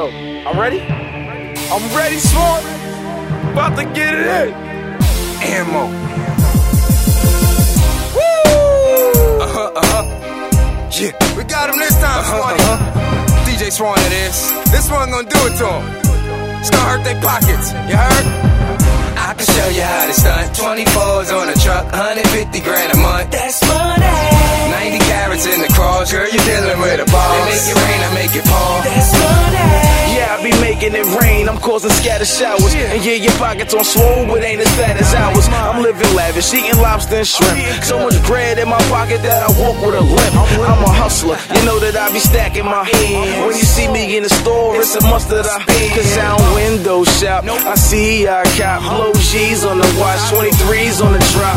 Yo, I'm ready? I'm ready, Swan. About to get it in. Ammo. Woo! Uh-huh, uh-huh. Yeah, we got him this time, uh-huh, uh-huh. DJ Swan it is. This one gonna do it to him. It's gonna hurt their pockets. You heard? I can show you how to stunt. 24s on a truck, 150 grand a month. That's money. 90 carats in the cross, girl, you're dealing with a boss. They make it rain, I make it pour. That's money. Yeah, I be making it rain. I'm causing scatter showers. And yeah, your pockets on swole, but ain't as fat as ours. Living lavish, eating lobster and shrimp. So much bread in my pocket that I walk with a limp. I'm a hustler, you know that I be stacking my hand. When you see me in the store, it's a must that I Cause I don't window shop. I see I cop low G's on the watch, 23s on the drop.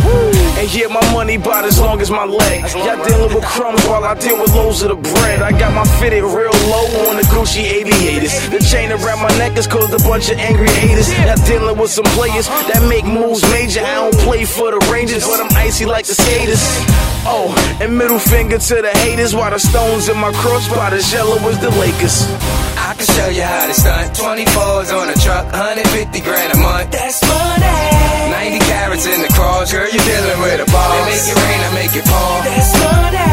And yeah, my money bought as long as my leg. Y'all dealing with crumbs while I deal with loads of the bread. I got my fitted real low on the Gucci aviators. The chain around my neck is caused a bunch of angry haters. Y'all dealing with some players that make moves major. I don't play for the Rangers, but I'm icy like the skaters. Oh, and middle finger to the haters while the stones in my crossbar is yellow as the Lakers. I can show you how to stunt. 24s on a truck, 150 grand a month. That's money. 90 carats in the cross, girl, you're dealing with a boss. They make it rain, I make it pour. That's money.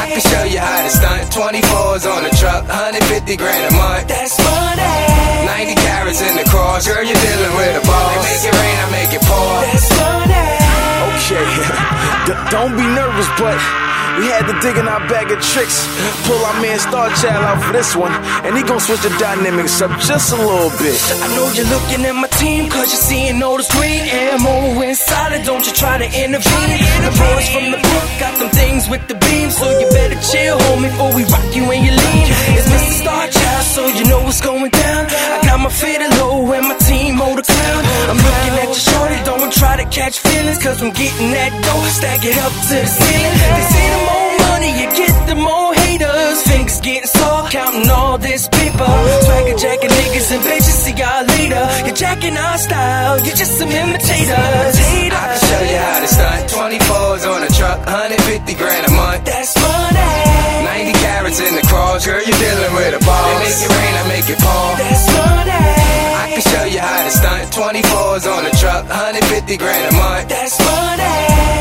I can show you how to stunt. 24s on a truck, 150 grand a month. That's money. 90 carats in the cross, girl, you're dealing with a boss. They make it rain, I make it D- don't be nervous, but we had to dig in our bag of tricks. Pull our man Star Child out for this one, and he gon' switch the dynamics up just a little bit. I know you're looking at my team cause you're seeing all this green ammo inside it. Don't you try to intervene. The boys from the book got them things with the beam, so you better chill, homie, before we rock you and you lean. It's Mr. Star Child, so you know what's going down. I got my feet low don't try to catch feelings, cause I'm getting that dough, stack it up to the ceiling. They say the more money you get, the more haters. Fingers getting sore, counting all this paper. Swagger jacking niggas and bitches, see y'all later. You're jacking our style, you're just some imitators. I can show you how to stunt. 24s on a truck, 150 grand a month. That's money. 90 carats in the cross, girl, you're dealing with a boss. They make it rain, I make it pour. That's money. I can show you how to stunt. 24s on a truck, 150 grand a month. That's money.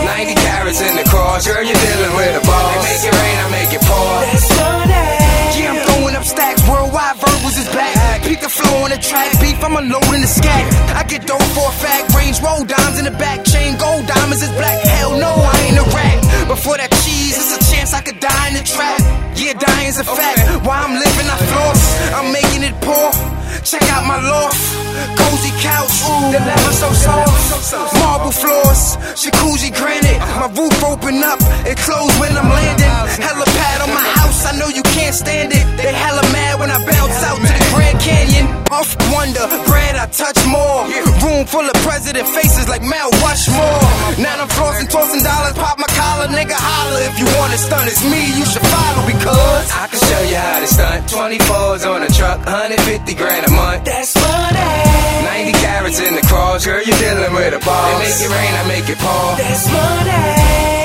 90 carats in the cross, girl, you're dealing with a boss. They make it rain, I make it pour. That's money. Yeah, I'm throwing up stacks worldwide. Verbalz is back. Peep the flow on the track. Beef, I'm unloading the scat. I get dope for a fact. Range roll dimes in the back. Chain gold diamonds is black. Hell no, I ain't a rat. Before that cheese, it's a chance I could die in the trap. Yeah, dying's a fact. While I'm living, I floss. I'm making it pour. Check out my loft. Cozy couch. The leather so soft. Marble floors. Jacuzzi granite. My roof open up. It closed when I'm landing. Hella pad on my house. I know you can't stand it. They hella mad when I bounce out to the Grand Canyon. Off wonder. Bread, I touch more. Room full of president faces like Mount Rushmore. Now I'm flossing, tossing dollars. Nigga holler. If you want to stun, it's me. You should follow because. I can show you how to stunt. 24s on a truck, 150 grand a month. That's money. 90 carats in the cross, girl, you're dealing with a boss. They make it rain, I make it pour. That's money.